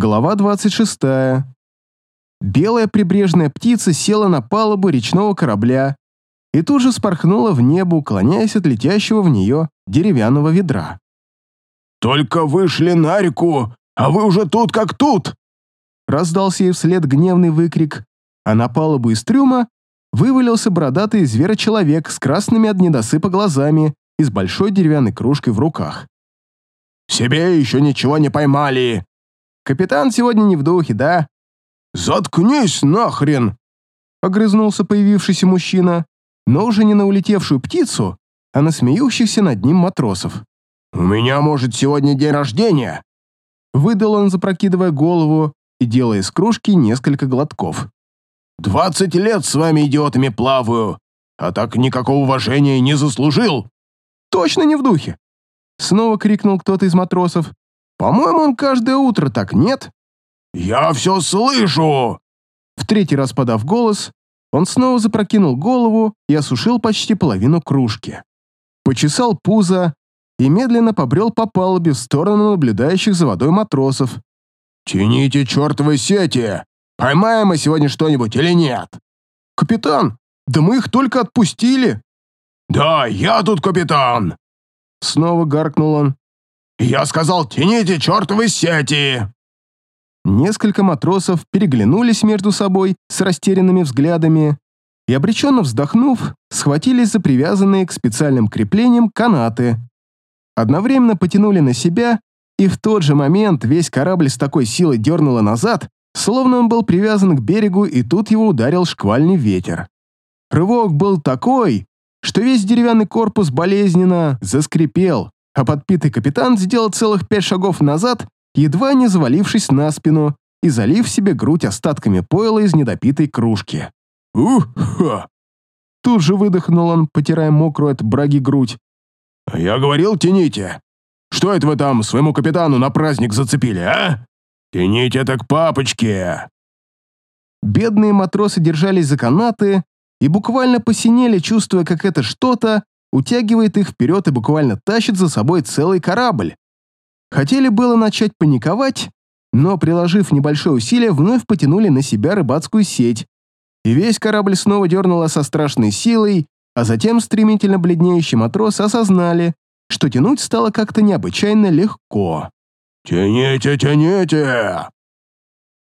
Глава 26. Белая прибрежная птица села на палубу речного корабля и тут же спорхнула в небо, уклоняясь от летящего в нее деревянного ведра. «Только вышли на реку, а вы уже тут как тут!» Раздался ей вслед гневный выкрик, а на палубу из трюма вывалился бородатый зверочеловек с красными от недосыпа глазами и с большой деревянной кружкой в руках. «Себе еще ничего не поймали!» «Капитан сегодня не в духе, да?» «Заткнись нахрен!» Огрызнулся появившийся мужчина, но уже не на улетевшую птицу, а на смеющихся над ним матросов. «У меня, может, сегодня день рождения?» Выдал он, запрокидывая голову и делая из кружки несколько глотков. «Двадцать лет с вами идиотами плаваю, а так никакого уважения не заслужил!» «Точно не в духе!» Снова крикнул кто-то из матросов. «По-моему, он каждое утро так, нет?» «Я все слышу!» В третий раз подав голос, он снова запрокинул голову и осушил почти половину кружки. Почесал пузо и медленно побрел по палубе в сторону наблюдающих за водой матросов. «Тяните чертовы сети! Поймаем мы сегодня что-нибудь или нет?» «Капитан, да мы их только отпустили!» «Да, я тут капитан!» Снова гаркнул он. «Я сказал, тяните чертовы сети!» Несколько матросов переглянулись между собой с растерянными взглядами и, обреченно вздохнув, схватились за привязанные к специальным креплениям канаты. Одновременно потянули на себя, и в тот же момент весь корабль с такой силой дернуло назад, словно он был привязан к берегу, и тут его ударил шквальный ветер. Рывок был такой, что весь деревянный корпус болезненно заскрипел, а подпитый капитан сделал целых пять шагов назад едва не завалившись на спину и залив себе грудь остатками пойла из недопитой кружки. «Ух-ха!» Тут же выдохнул он, потирая мокрую от браги грудь. «Я говорил, тяните! Что это вы там своему капитану на праздник зацепили, а? Тяните так папочке!» Бедные матросы держались за канаты и буквально посинели, чувствуя, как это что-то утягивает их вперед и буквально тащит за собой целый корабль. Хотели было начать паниковать, но, приложив небольшое усилие, вновь потянули на себя рыбацкую сеть, и весь корабль снова дернуло со страшной силой, а затем стремительно бледнеющие матросы осознали, что тянуть стало как-то необычайно легко. «Тяните, тяните!»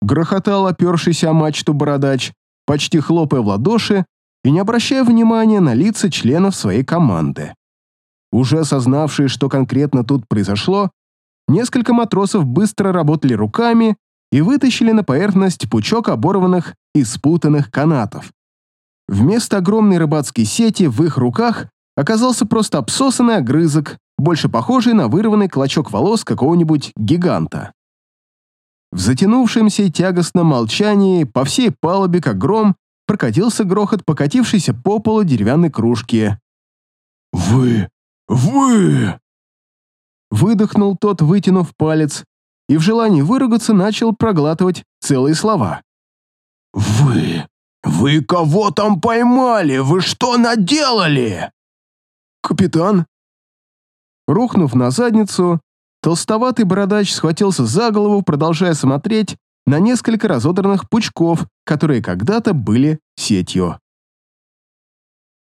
Грохотал опершийся о мачту бородач, почти хлопая в ладоши и не обращая внимания на лица членов своей команды. Уже осознавшие, что конкретно тут произошло, Несколько матросов быстро работали руками и вытащили на поверхность пучок оборванных и спутанных канатов. Вместо огромной рыбацкой сети в их руках оказался просто обсосанный огрызок, больше похожий на вырванный клочок волос какого-нибудь гиганта. В затянувшемся тягостном молчании по всей палубе, как гром, прокатился грохот покатившейся по полу деревянной кружки. «Вы! Вы!» Выдохнул тот, вытянув палец, и в желании выругаться начал проглатывать целые слова. «Вы... вы кого там поймали? Вы что наделали?» «Капитан...» Рухнув на задницу, толстоватый бородач схватился за голову, продолжая смотреть на несколько разодранных пучков, которые когда-то были сетью.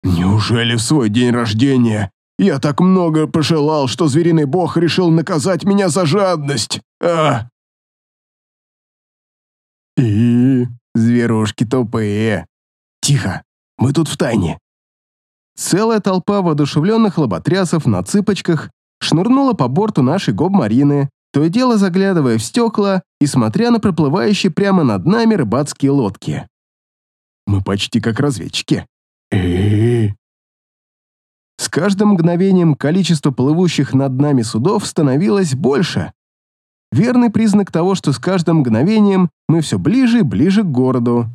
«Неужели в свой день рождения я так много пожелал, что звериный бог решил наказать меня за жадность. А! И зверушки тупые. Тихо, мы тут в тайне. Целая толпа воодушевленных лоботрясов на цыпочках шнурнула по борту нашей гоп-марины, то и дело заглядывая в стекла и смотря на проплывающие прямо над нами рыбацкие лодки. Мы почти как разведчики. С каждым мгновением количество плывущих над нами судов становилось больше. Верный признак того, что с каждым мгновением мы все ближе и ближе к городу.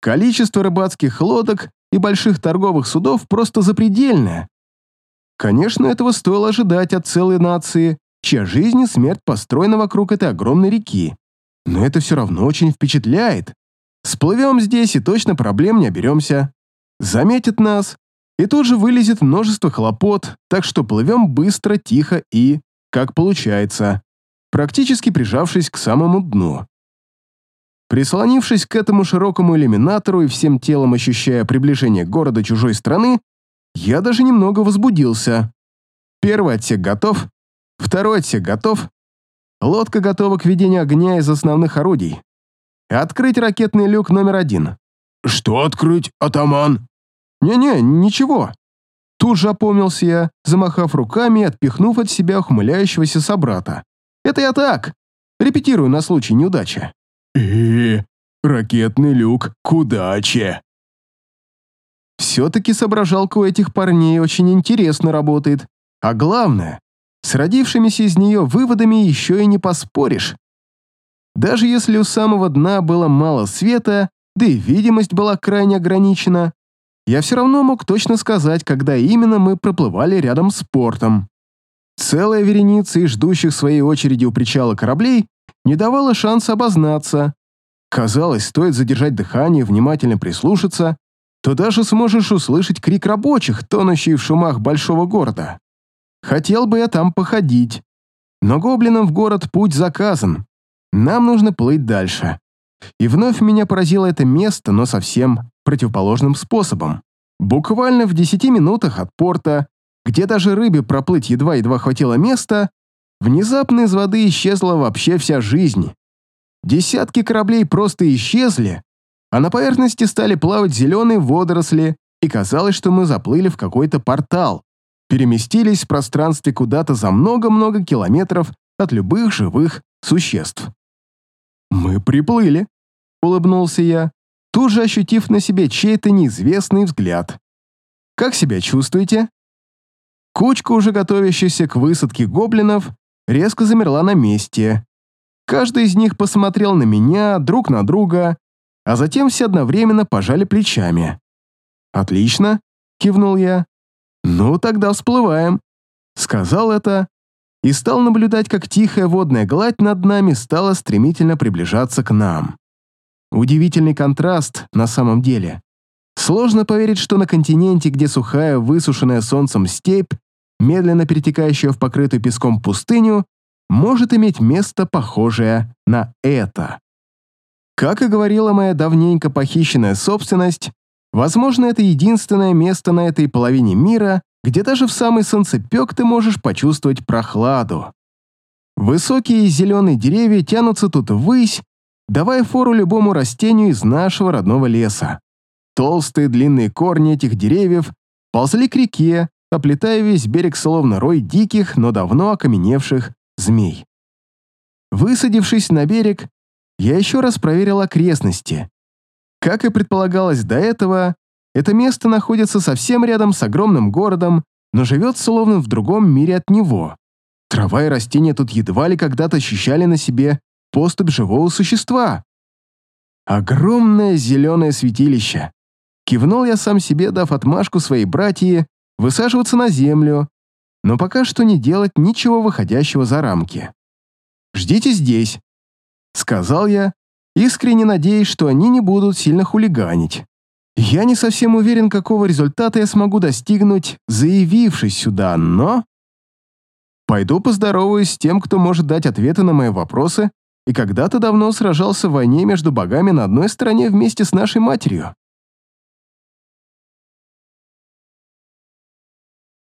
Количество рыбацких лодок и больших торговых судов просто запредельное. Конечно, этого стоило ожидать от целой нации, чья жизнь и смерть построена вокруг этой огромной реки. Но это все равно очень впечатляет. Сплывем здесь и точно проблем не оберемся. Заметят нас, и тут же вылезет множество хлопот, так что плывем быстро, тихо и, как получается. практически прижавшись к самому дну. Прислонившись к этому широкому иллюминатору и всем телом ощущая приближение города чужой страны, я даже немного возбудился. Первый отсек готов, второй отсек готов, лодка готова к ведению огня из основных орудий. Открыть ракетный люк номер один. «Что открыть, атаман?» «Не-не, ничего». Тут же опомнился я, замахав руками и отпихнув от себя ухмыляющегося собрата. «Это я так, репетирую на случай неудачи». э ракетный люк к удаче!» Все-таки соображалка у этих парней очень интересно работает. А главное, с родившимися из нее выводами еще и не поспоришь. Даже если у самого дна было мало света, да и видимость была крайне ограничена, я все равно мог точно сказать, когда именно мы проплывали рядом с портом. Целая вереница и ждущих своей очереди у причала кораблей не давала шанса обознаться. Казалось, стоит задержать дыхание, внимательно прислушаться, то даже сможешь услышать крик рабочих, тонущий в шумах большого города. Хотел бы я там походить. Но гоблинам в город путь заказан. Нам нужно плыть дальше. И вновь меня поразило это место, но совсем противоположным способом. Буквально в десяти минутах от порта, где даже рыбе проплыть едва-едва хватило места, внезапно из воды исчезла вообще вся жизнь. Десятки кораблей просто исчезли, а на поверхности стали плавать зеленые водоросли, и казалось, что мы заплыли в какой-то портал переместились в пространстве куда-то за много-много километров от любых живых существ. «Мы приплыли», — улыбнулся я, тут же ощутив на себе чей-то неизвестный взгляд. «Как себя чувствуете?» Кучка, уже готовящаяся к высадке гоблинов, резко замерла на месте. Каждый из них посмотрел на меня, друг на друга, а затем все одновременно пожали плечами. «Отлично», — кивнул я. «Ну, тогда всплываем», — сказал это и стал наблюдать, как тихая водная гладь над нами стала стремительно приближаться к нам. Удивительный контраст на самом деле. Сложно поверить, что на континенте, где сухая, высушенная солнцем степь, медленно перетекающая в покрытую песком пустыню, может иметь место, похожее на это. Как и говорила моя давненько похищенная собственность, Возможно, это единственное место на этой половине мира, где даже в самый солнцепек ты можешь почувствовать прохладу. Высокие зеленые деревья тянутся тут ввысь, давая фору любому растению из нашего родного леса. Толстые длинные корни этих деревьев ползли к реке, оплетая весь берег словно рой диких, но давно окаменевших змей. Высадившись на берег, я еще раз проверил окрестности. Как и предполагалось до этого, это место находится совсем рядом с огромным городом, но живет словно в другом мире от него. Трава и растения тут едва ли когда-то ощущали на себе поступь живого существа. Огромное зеленое святилище. Кивнул я сам себе, дав отмашку своей братьи высаживаться на землю, но пока что не делать ничего выходящего за рамки. «Ждите здесь», — сказал я, искренне надеясь, что они не будут сильно хулиганить. Я не совсем уверен, какого результата я смогу достигнуть, заявившись сюда, но... Пойду поздороваюсь с тем, кто может дать ответы на мои вопросы и когда-то давно сражался в войне между богами на одной стороне вместе с нашей матерью.